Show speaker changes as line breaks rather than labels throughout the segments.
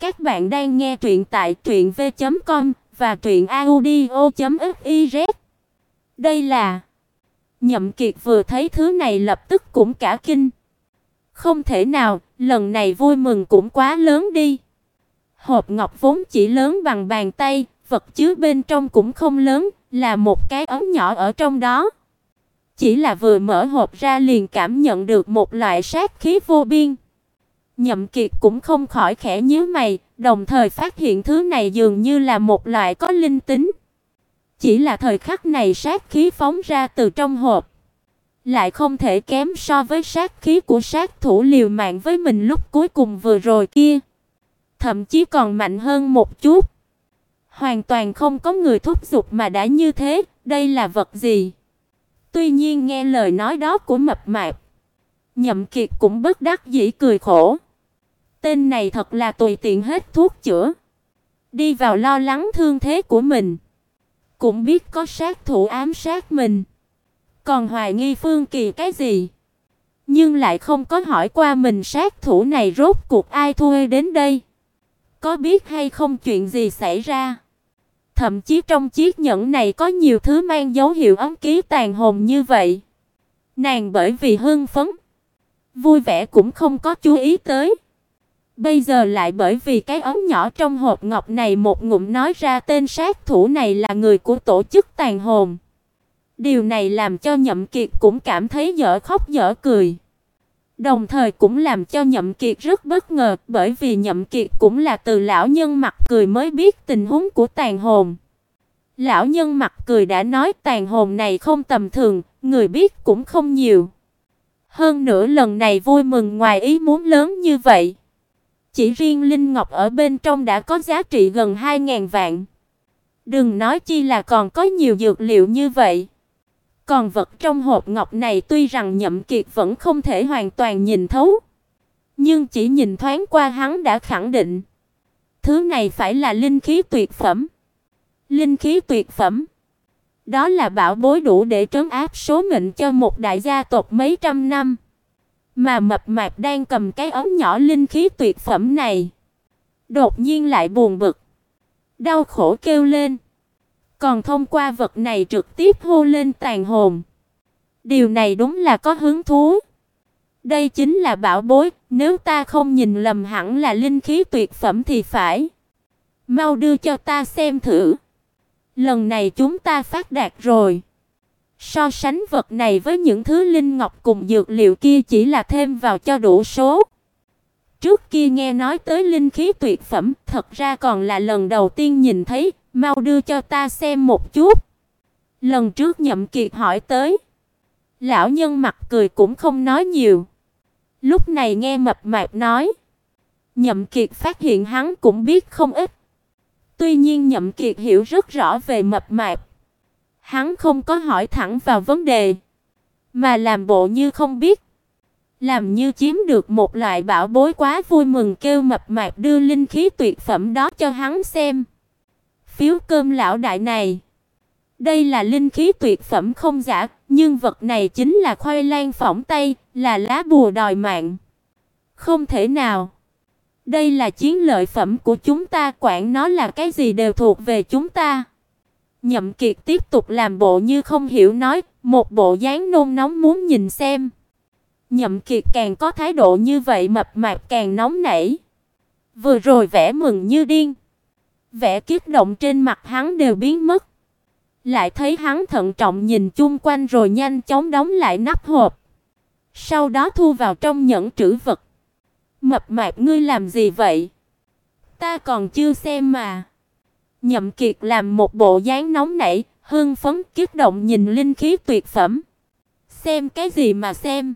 Các bạn đang nghe truyện tại truyệnv.com và truyệnaudio.fiz. Đây là Nhậm Kiệt vừa thấy thứ này lập tức cũng cả kinh. Không thể nào, lần này vui mừng cũng quá lớn đi. Hộp ngọc vốn chỉ lớn bằng bàn tay, vật chứa bên trong cũng không lớn, là một cái ống nhỏ ở trong đó. Chỉ là vừa mở hộp ra liền cảm nhận được một loại sát khí vô biên. Nhậm Kiệt cũng không khỏi khẽ nhíu mày, đồng thời phát hiện thứ này dường như là một loại có linh tính. Chỉ là thời khắc này sát khí phóng ra từ trong hộp, lại không thể kém so với sát khí của sát thủ liều mạng với mình lúc cuối cùng vừa rồi kia, thậm chí còn mạnh hơn một chút. Hoàn toàn không có người thúc giục mà đã như thế, đây là vật gì? Tuy nhiên nghe lời nói đó của mập mạp, Nhậm Kiệt cũng bất đắc dĩ cười khổ. Tên này thật là tùy tiện hết thuốc chữa. Đi vào lo lắng thương thế của mình. Cũng biết có sát thủ ám sát mình. Còn hoài nghi Phương Kỳ cái gì? Nhưng lại không có hỏi qua mình sát thủ này rốt cuộc ai thuê đến đây. Có biết hay không chuyện gì xảy ra? Thậm chí trong chiếc nhẫn này có nhiều thứ mang dấu hiệu ấm ký tàn hồn như vậy. Nàng bởi vì hưng phấn, vui vẻ cũng không có chú ý tới. Bây giờ lại bởi vì cái ống nhỏ trong hộp ngọc này một ngụm nói ra tên sát thủ này là người của tổ chức tàn hồn. Điều này làm cho Nhậm Kiệt cũng cảm thấy dở khóc dở cười. Đồng thời cũng làm cho Nhậm Kiệt rất bất ngờ, bởi vì Nhậm Kiệt cũng là từ lão nhân mặt cười mới biết tình huống của tàn hồn. Lão nhân mặt cười đã nói tàn hồn này không tầm thường, người biết cũng không nhiều. Hơn nữa lần này vui mừng ngoài ý muốn lớn như vậy. Chỉ riêng linh ngọc ở bên trong đã có giá trị gần 2000 vạn. Đừng nói chi là còn có nhiều dược liệu như vậy. Còn vật trong hộp ngọc này tuy rằng Nhậm Kiệt vẫn không thể hoàn toàn nhìn thấu, nhưng chỉ nhìn thoáng qua hắn đã khẳng định, thứ này phải là linh khí tuyệt phẩm. Linh khí tuyệt phẩm. Đó là bảo bối đủ để trấn áp số mệnh cho một đại gia tộc mấy trăm năm. Mà mập mạp đang cầm cái ống nhỏ linh khí tuyệt phẩm này, đột nhiên lại buồn bực, đau khổ kêu lên. Còn thông qua vật này trực tiếp hô lên tàn hồn. Điều này đúng là có hứng thú. Đây chính là bảo bối, nếu ta không nhìn lầm hẳn là linh khí tuyệt phẩm thì phải. Mau đưa cho ta xem thử. Lần này chúng ta phát đạt rồi. So sánh vật này với những thứ linh ngọc cùng dược liệu kia chỉ là thêm vào cho đủ số. Trước kia nghe nói tới linh khí tuyệt phẩm, thật ra còn là lần đầu tiên nhìn thấy, mau đưa cho ta xem một chút. Lần trước Nhậm Kiệt hỏi tới, lão nhân mặt cười cũng không nói nhiều. Lúc này nghe mập mạp nói, Nhậm Kiệt phát hiện hắn cũng biết không ít. Tuy nhiên Nhậm Kiệt hiểu rất rõ về mập mạp. Hắn không có hỏi thẳng vào vấn đề, mà làm bộ như không biết. Làm như chiếm được một loại bảo bối quá vui mừng kêu mập mạp đưa linh khí tuyệt phẩm đó cho hắn xem. Phiếu cơm lão đại này, đây là linh khí tuyệt phẩm không giả, nhưng vật này chính là khoai lang phỏng tay, là lá bùa đòi mạng. Không thể nào. Đây là chiến lợi phẩm của chúng ta, quản nó là cái gì đều thuộc về chúng ta. Nhậm Kiệt tiếp tục làm bộ như không hiểu nói, một bộ dáng nôn nóng muốn nhìn xem. Nhậm Kiệt càng có thái độ như vậy mập mạp càng nóng nảy. Vừa rồi vẻ mừng như điên, vẻ kích động trên mặt hắn đều biến mất. Lại thấy hắn thận trọng nhìn chung quanh rồi nhanh chóng đóng lại nắp hộp. Sau đó thu vào trong nhẫn trữ vật. Mập mạp ngươi làm gì vậy? Ta còn chưa xem mà. Nhậm Kiệt làm một bộ dáng nóng nảy, hưng phấn kích động nhìn linh khí tuyệt phẩm. Xem cái gì mà xem?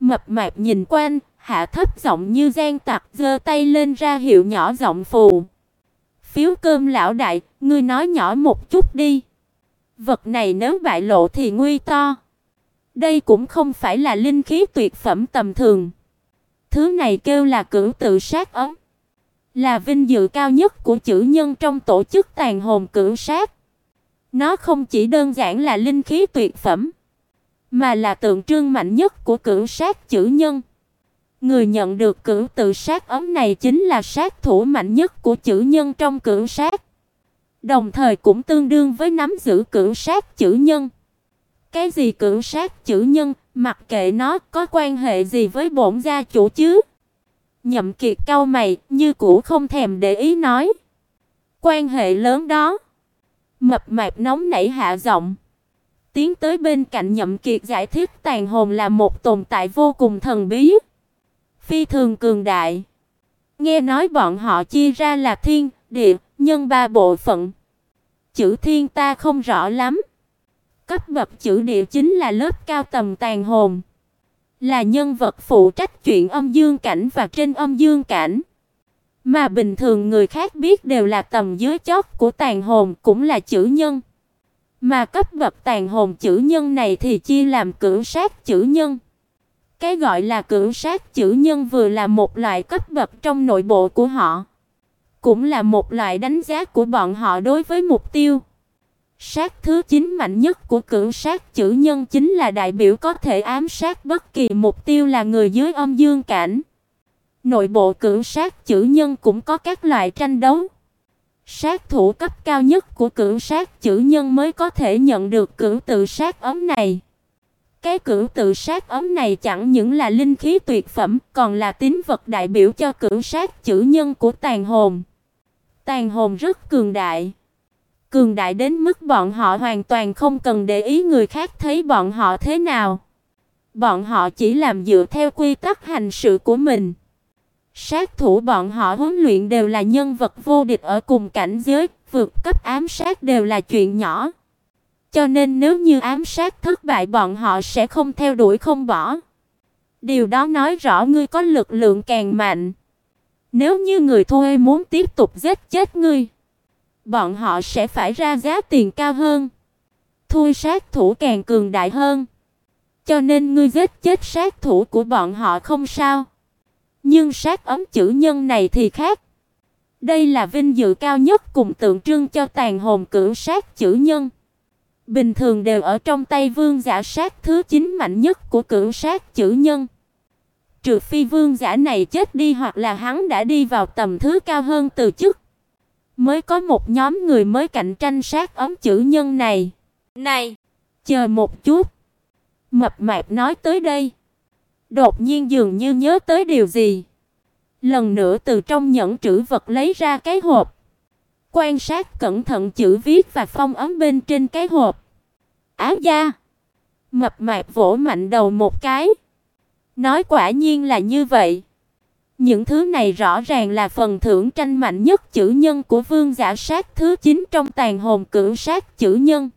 Mập mạp nhìn quanh, hạ thấp giọng như gian tặc giơ tay lên ra hiệu nhỏ giọng phù. Phiếu cơm lão đại, ngươi nói nhỏ một chút đi. Vật này nếu bại lộ thì nguy to. Đây cũng không phải là linh khí tuyệt phẩm tầm thường. Thứ này kêu là cửu tự sát ấm. Là vinh dự cao nhất của chữ nhân trong tổ chức tàn hồn cửu sát. Nó không chỉ đơn giản là linh khí tuyệt phẩm, mà là tượng trưng mạnh nhất của cửu sát chữ nhân. Người nhận được cửu tự sát ấm này chính là sát thủ mạnh nhất của chữ nhân trong cửu sát. Đồng thời cũng tương đương với nắm giữ cửu sát chữ nhân. Cái gì cửu sát chữ nhân, mặc kệ nó có quan hệ gì với bổn gia chủ chứ? Nhậm Kiệt cau mày, như cũ không thèm để ý nói. Quan hệ lớn đó. Mập mạp nóng nảy hạ giọng. Tiến tới bên cạnh Nhậm Kiệt giải thích tàn hồn là một tồn tại vô cùng thần bí, phi thường cường đại. Nghe nói bọn họ chia ra là thiên, địa, nhân ba bộ phận. Chữ thiên ta không rõ lắm. Cấp bậc chữ địa chính là lớp cao tầm tàn hồn, là nhân vật phụ trách chuyện âm dương cảnh và trên âm dương cảnh. Mà bình thường người khác biết đều là tầm dưới chót của tàn hồn cũng là chữ nhân. Mà cấp bậc tàn hồn chữ nhân này thì chia làm cửu sát chữ nhân. Cái gọi là cửu sát chữ nhân vừa là một loại cấp bậc trong nội bộ của họ, cũng là một loại đánh giá của bọn họ đối với mục tiêu. Sát thứ 9 mạnh nhất của cửu sát chữ nhân chính là đại biểu có thể ám sát bất kỳ mục tiêu là người dưới âm dương cảnh. Nội bộ cửu sát chữ nhân cũng có các loại tranh đấu. Sát thủ cấp cao nhất của cửu sát chữ nhân mới có thể nhận được cửu tự sát ấm này. Cái cửu tự sát ấm này chẳng những là linh khí tuyệt phẩm, còn là tín vật đại biểu cho cửu sát chữ nhân của tàn hồn. Tàn hồn rất cường đại. Cường đại đến mức bọn họ hoàn toàn không cần để ý người khác thấy bọn họ thế nào. Bọn họ chỉ làm dựa theo quy tắc hành sự của mình. Sát thủ bọn họ huấn luyện đều là nhân vật vô địch ở cùng cảnh giới, vượt cấp ám sát đều là chuyện nhỏ. Cho nên nếu như ám sát thất bại bọn họ sẽ không theo đuổi không bỏ. Điều đó nói rõ ngươi có lực lượng càng mạnh. Nếu như người thuê muốn tiếp tục giết chết ngươi, bọn họ sẽ phải ra giá tiền cao hơn. Thui sát thủ càng cường đại hơn. Cho nên ngươi giết chết sát thủ của bọn họ không sao. Nhưng sát ấm chữ nhân này thì khác. Đây là vinh dự cao nhất cùng tượng trưng cho tàn hồn cửu sát chữ nhân. Bình thường đều ở trong tay vương giả sát thứ 9 mạnh nhất của cửu sát chữ nhân. Trừ phi vương giả này chết đi hoặc là hắn đã đi vào tầm thứ cao hơn từ chức, mới có một nhóm người mới cạnh tranh sát ấm chữ nhân này.
Này,
chờ một chút. Mập mạp nói tới đây, đột nhiên dường như nhớ tới điều gì. Lần nữa từ trong nhẫn trữ vật lấy ra cái hộp. Quan sát cẩn thận chữ viết và phong ấn bên trên cái hộp. Áo da. Mập mạp vỗ mạnh đầu một cái. Nói quả nhiên là như vậy. Những thứ này rõ ràng là phần thưởng tranh mạnh nhất chữ nhân của vương giả sát thứ 9 trong tàn hồn cửu sát chữ nhân.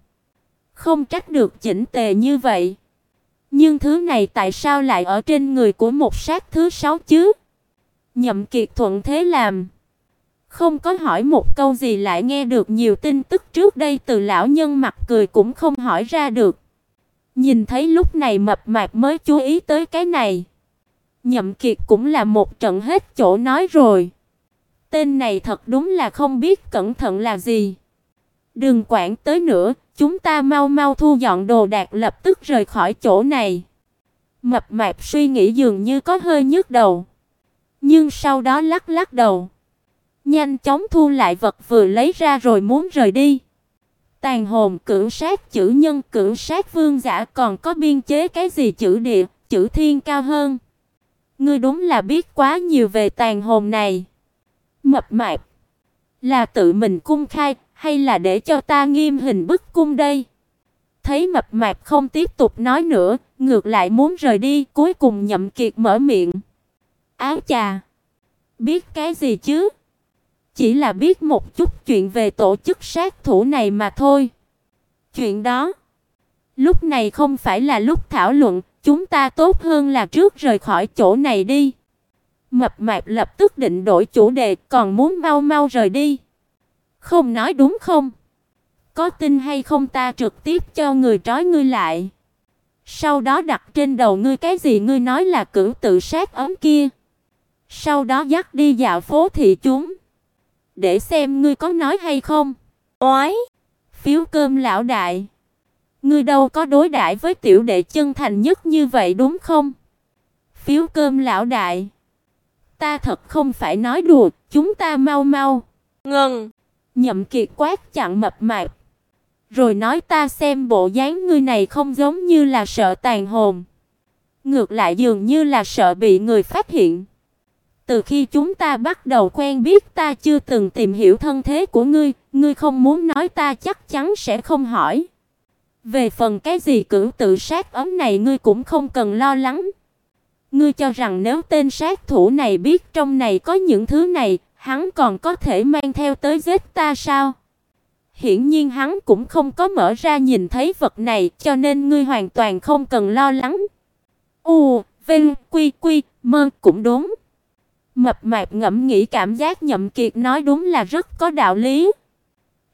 Không trách được chỉnh tề như vậy. Nhưng thứ này tại sao lại ở trên người của một sát thứ 6 chứ? Nhậm Kiệt thuận thế làm. Không có hỏi một câu gì lại nghe được nhiều tin tức trước đây từ lão nhân mặt cười cũng không hỏi ra được. Nhìn thấy lúc này mập mạp mới chú ý tới cái này. Nhậm Kiệt cũng là một trận hết chỗ nói rồi. Tên này thật đúng là không biết cẩn thận là gì. Đừng quản tới nữa, chúng ta mau mau thu dọn đồ đạc lập tức rời khỏi chỗ này. Mập mạp suy nghĩ dường như có hơi nhức đầu, nhưng sau đó lắc lắc đầu nhanh chóng thu lại vật vừa lấy ra rồi muốn rời đi. Tàn hồn cửu sát chữ nhân cửu sát vương giả còn có biên chế cái gì chữ địa, chữ thiên cao hơn. Ngươi đúng là biết quá nhiều về tàn hồn này. Mập mạp, là tự mình cung khai hay là để cho ta nghiêm hình bức cung đây? Thấy mập mạp không tiếp tục nói nữa, ngược lại muốn rời đi, cuối cùng Nhậm Kiệt mở miệng. Áo chà, biết cái gì chứ? Chỉ là biết một chút chuyện về tổ chức sát thủ này mà thôi. Chuyện đó, lúc này không phải là lúc thảo luận, chúng ta tốt hơn là trước rời khỏi chỗ này đi. Mập mạp lập tức định đổi chủ đề, còn muốn mau mau rời đi. Không nói đúng không? Có tin hay không ta trực tiếp cho người trói ngươi lại. Sau đó đặt trên đầu ngươi cái gì ngươi nói là cửu tự sát ấm kia. Sau đó dắt đi dạo phố thị chúng để xem ngươi có nói hay không.
Oái,
phiếu cơm lão đại. Ngươi đâu có đối đãi với tiểu đệ chân thành nhất như vậy đúng không? Phiếu cơm lão đại. Ta thật không phải nói đùa, chúng ta mau mau.
Ngừng.
Nhậm Kiệt quát chặn mập mạp. Rồi nói ta xem bộ dáng ngươi này không giống như là sợ tàn hồn. Ngược lại dường như là sợ bị người phát hiện. Từ khi chúng ta bắt đầu quen biết ta chưa từng tìm hiểu thân thế của ngươi, ngươi không muốn nói ta chắc chắn sẽ không hỏi. Về phần cái gì cử tự sát ấm này ngươi cũng không cần lo lắng. Ngươi cho rằng nếu tên sát thủ này biết trong này có những thứ này, hắn còn có thể mang theo tới giết ta sao? Hiển nhiên hắn cũng không có mở ra nhìn thấy vật này, cho nên ngươi hoàn toàn không cần lo lắng. U, Vinh, Quy, Quy, Mơ cũng đúng. Mập mạp ngẫm nghĩ cảm giác Nhậm Kiệt nói đúng là rất có đạo lý.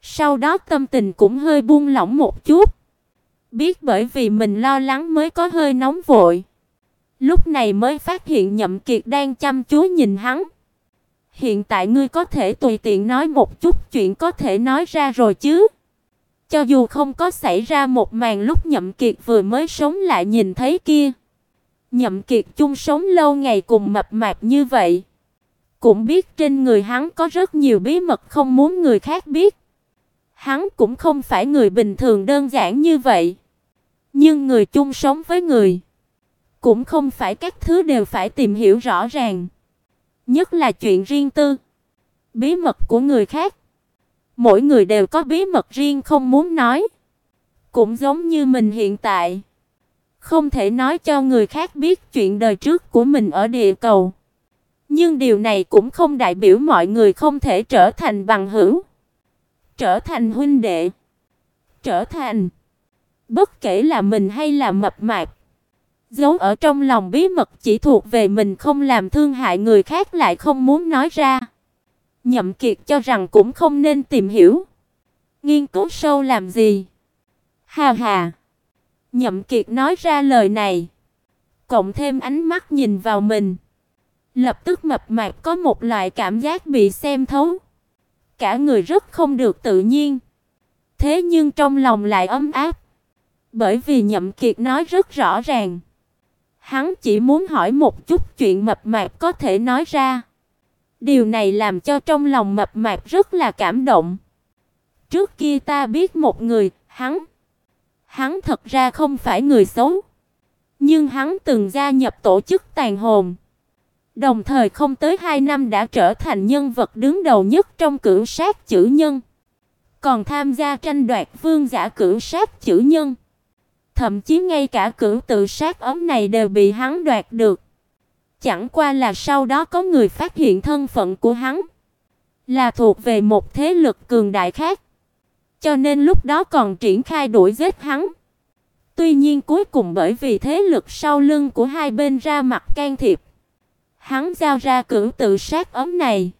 Sau đó tâm tình cũng hơi buông lỏng một chút. Biết bởi vì mình lo lắng mới có hơi nóng vội. Lúc này mới phát hiện Nhậm Kiệt đang chăm chú nhìn hắn. Hiện tại ngươi có thể tùy tiện nói một chút chuyện có thể nói ra rồi chứ? Cho dù không có xảy ra một màn lúc Nhậm Kiệt vừa mới sống lại nhìn thấy kia. Nhậm Kiệt chung sống lâu ngày cùng mập mạp như vậy, cũng biết trên người hắn có rất nhiều bí mật không muốn người khác biết. Hắn cũng không phải người bình thường đơn giản như vậy. Nhưng người chung sống với người, cũng không phải các thứ đều phải tìm hiểu rõ ràng. Nhất là chuyện riêng tư, bí mật của người khác. Mỗi người đều có bí mật riêng không muốn nói. Cũng giống như mình hiện tại, không thể nói cho người khác biết chuyện đời trước của mình ở địa cầu. Nhưng điều này cũng không đại biểu mọi người không thể trở thành bằng hữu, trở thành huynh đệ, trở thành bất kể là mình hay là mập mạp giấu ở trong lòng bí mật chỉ thuộc về mình không làm thương hại người khác lại không muốn nói ra. Nhậm Kiệt cho rằng cũng không nên tìm hiểu. Nghiên cứu sâu làm gì? Hà hà. Nhậm Kiệt nói ra lời này, cộng thêm ánh mắt nhìn vào mình, lập tức mập mạp có một loại cảm giác bị xem thấu. Cả người rất không được tự nhiên. Thế nhưng trong lòng lại ấm áp, bởi vì Nhậm Kiệt nói rất rõ ràng. Hắn chỉ muốn hỏi một chút chuyện mập mạp có thể nói ra. Điều này làm cho trong lòng mập mạp rất là cảm động. Trước kia ta biết một người, hắn hắn thật ra không phải người xấu, nhưng hắn từng gia nhập tổ chức tàn hồn. Đồng thời không tới 2 năm đã trở thành nhân vật đứng đầu nhất trong cửu sát chữ nhân. Còn tham gia tranh đoạt vương giả cửu sát chữ nhân. Thậm chí ngay cả cửu tự sát ấm này đều bị hắn đoạt được. Chẳng qua là sau đó có người phát hiện thân phận của hắn là thuộc về một thế lực cường đại khác. Cho nên lúc đó còn triển khai đuổi giết hắn. Tuy nhiên cuối cùng bởi vì thế lực sau lưng của hai bên ra mặt can thiệp, hắn giao ra cửu tự sát ấm này.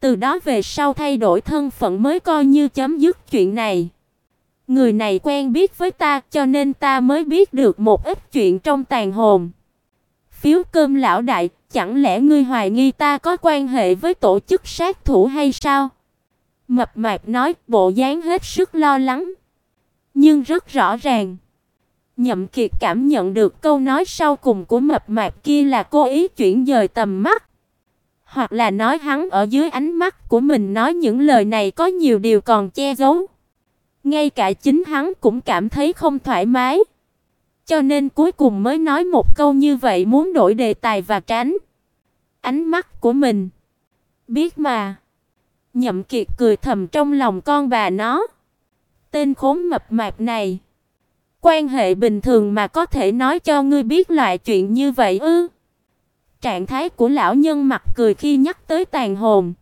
Từ đó về sau thay đổi thân phận mới coi như chấm dứt chuyện này. Người này quen biết với ta, cho nên ta mới biết được một ít chuyện trong tàn hồn. Phiếu cơm lão đại, chẳng lẽ ngươi hoài nghi ta có quan hệ với tổ chức sát thủ hay sao? Mập mạp nói, bộ dáng hết sức lo lắng, nhưng rất rõ ràng. Nhậm Kiệt cảm nhận được câu nói sau cùng của mập mạp kia là cố ý chuyển dời tầm mắt, hoặc là nói hắn ở dưới ánh mắt của mình nói những lời này có nhiều điều còn che giấu. Ngay cả chính hắn cũng cảm thấy không thoải mái. Cho nên cuối cùng mới nói một câu như vậy muốn đổi đề tài và tránh ánh mắt của mình. Biết mà. Nhậm Kiệt cười thầm trong lòng con bà nó. Tên khốn mập mạp này. Quan hệ bình thường mà có thể nói cho ngươi biết loại chuyện như vậy ư? Trạng thái của lão nhân mặt cười khi nhắc tới tàn hồn.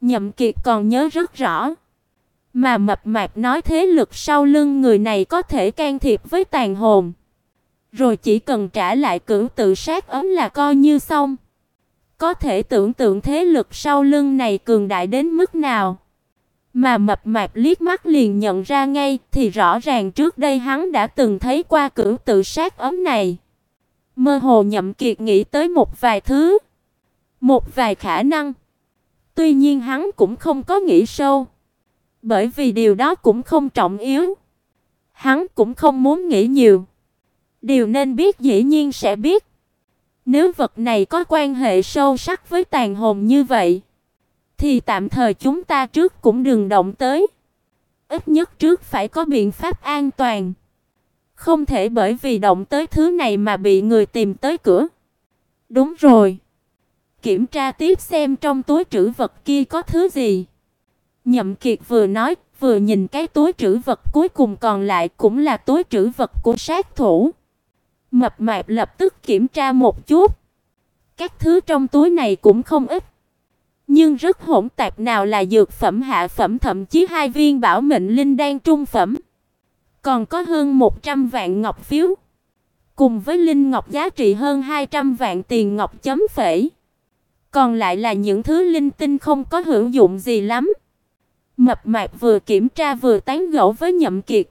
Nhậm Kiệt còn nhớ rất rõ. Mà mập mạp nói thế lực sau lưng người này có thể can thiệp với tàn hồn. Rồi chỉ cần trả lại cửu tự sát ấm là coi như xong. Có thể tưởng tượng thế lực sau lưng này cường đại đến mức nào. Mà mập mạp liếc mắt liền nhận ra ngay thì rõ ràng trước đây hắn đã từng thấy qua cửu tự sát ấm này. Mơ hồ nhậm kiệt nghĩ tới một vài thứ. Một vài khả năng. Tuy nhiên hắn cũng không có nghĩ sâu. Bởi vì điều đó cũng không trọng yếu. Hắn cũng không muốn nghĩ nhiều. Điều nên biết dĩ nhiên sẽ biết. Nếu vật này có quan hệ sâu sắc với tàn hồn như vậy, thì tạm thời chúng ta trước cũng đừng động tới. Ít nhất trước phải có biện pháp an toàn. Không thể bởi vì động tới thứ này mà bị người tìm tới cửa. Đúng rồi. Kiểm tra tiếp xem trong túi trữ vật kia có thứ gì. Nhậm Kiệt vừa nói, vừa nhìn cái túi trữ vật cuối cùng còn lại cũng là túi trữ vật của sát thủ. Mập mạp lập tức kiểm tra một chút. Các thứ trong túi này cũng không ít, nhưng rất hỗn tạp nào là dược phẩm hạ phẩm thậm chí hai viên bảo mệnh linh đan trung phẩm. Còn có hơn 100 vạn ngọc phiếu, cùng với linh ngọc giá trị hơn 200 vạn tiền ngọc chấm phẩy. Còn lại là những thứ linh tinh không có hữu dụng gì lắm. Mập mạp vừa kiểm tra vừa tán gẫu với Nhậm Kiệt.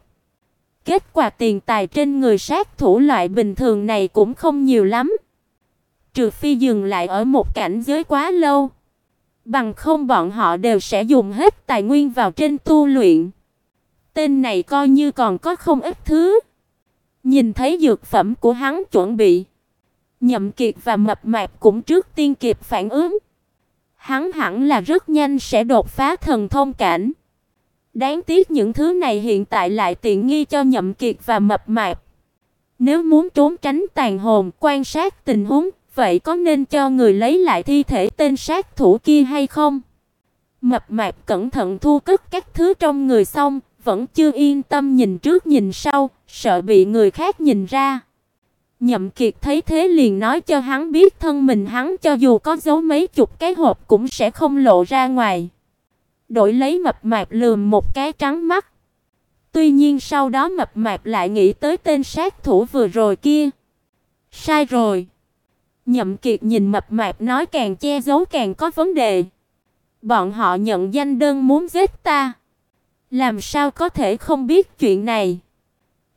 Kết quả tiền tài trên người sát thủ loại bình thường này cũng không nhiều lắm. Trừ phi dừng lại ở một cảnh giới quá lâu. Bằng không bọn họ đều sẽ dùng hết tài nguyên vào trên tu luyện. Tên này coi như còn có không ít thứ. Nhìn thấy dược phẩm của hắn chuẩn bị, Nhậm Kiệt và Mập Mạp cũng trước tiên kịp phản ứng. Hắn hẳn là rất nhanh sẽ đột phá thần thông cảnh. Đáng tiếc những thứ này hiện tại lại tiện nghi cho Nhậm Kiệt và Mập Mạp. Nếu muốn trốn tránh tàn hồn, quan sát tình huống, vậy có nên cho người lấy lại thi thể tên sát thủ kia hay không? Mập Mạp cẩn thận thu cất các thứ trong người xong, vẫn chưa yên tâm nhìn trước nhìn sau, sợ bị người khác nhìn ra. Nhậm Kiệt thấy thế liền nói cho hắn biết thân mình hắn cho dù có giấu mấy chục cái hộp cũng sẽ không lộ ra ngoài. Đổi lấy mập mạp lườm một cái trắng mắt. Tuy nhiên sau đó mập mạp lại nghĩ tới tên sát thủ vừa rồi kia. Sai rồi. Nhậm Kiệt nhìn mập mạp nói càng che giấu càng có vấn đề. Bọn họ nhận danh đơn muốn giết ta. Làm sao có thể không biết chuyện này?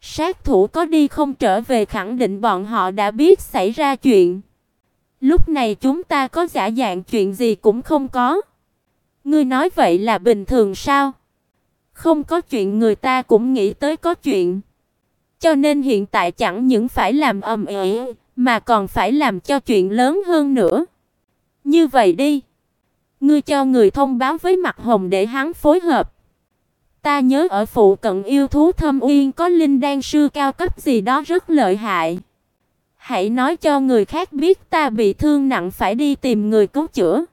Sát thủ có đi không trở về khẳng định bọn họ đã biết xảy ra chuyện. Lúc này chúng ta có giả dạng chuyện gì cũng không có. Ngươi nói vậy là bình thường sao? Không có chuyện người ta cũng nghĩ tới có chuyện. Cho nên hiện tại chẳng những phải làm ầm ĩ, mà còn phải làm cho chuyện lớn hơn nữa. Như vậy đi, ngươi cho người thông báo với Mạc Hồng để hắn phối hợp. Ta nhớ ở phụ cận yêu thú Thâm Uyên có linh đan sư cao cấp gì đó rất lợi hại. Hãy nói cho người khác biết ta bị thương nặng phải đi tìm người cứu chữa.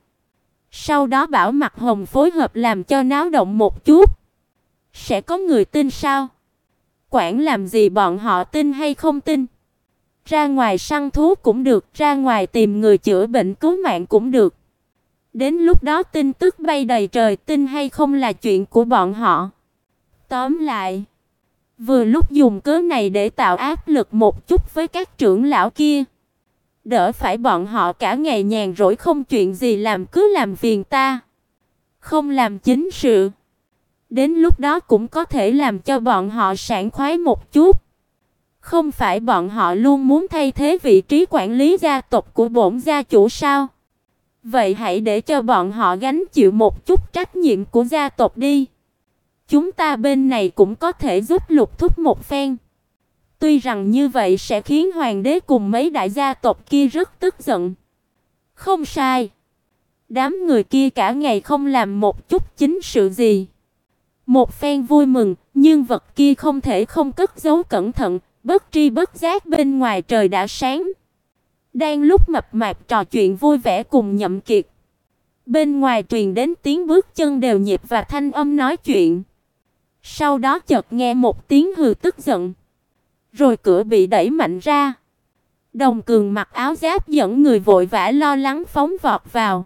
Sau đó bảo Mặt Hồng phối hợp làm cho náo động một chút. Sẽ có người tin sao? Quản làm gì bọn họ tin hay không tin? Ra ngoài săn thú cũng được, ra ngoài tìm người chữa bệnh cứu mạng cũng được. Đến lúc đó tin tức bay đầy trời, tin hay không là chuyện của bọn họ. Tóm lại, vừa lúc dùng cớ này để tạo áp lực một chút với các trưởng lão kia. Đỡ phải bọn họ cả ngày nhàn rỗi không chuyện gì làm cứ làm phiền ta. Không làm chính sự. Đến lúc đó cũng có thể làm cho bọn họ sảng khoái một chút. Không phải bọn họ luôn muốn thay thế vị trí quản lý gia tộc của bổn gia chủ sao? Vậy hãy để cho bọn họ gánh chịu một chút trách nhiệm của gia tộc đi. Chúng ta bên này cũng có thể giúp lục thúc một phen. Tuy rằng như vậy sẽ khiến hoàng đế cùng mấy đại gia tộc kia rất tức giận. Không sai. Đám người kia cả ngày không làm một chút chính sự gì. Một phen vui mừng, nhưng vật kia không thể không cất giấu cẩn thận, bất tri bất giác bên ngoài trời đã sáng. Đang lúc mập mạp trò chuyện vui vẻ cùng Nhậm Kiệt, bên ngoài truyền đến tiếng bước chân đều nhịp và thanh âm nói chuyện. Sau đó chợt nghe một tiếng hừ tức giận, rồi cửa bị đẩy mạnh ra. Đồng Cường mặc áo giáp dẫn người vội vã lo lắng phóng vọt vào.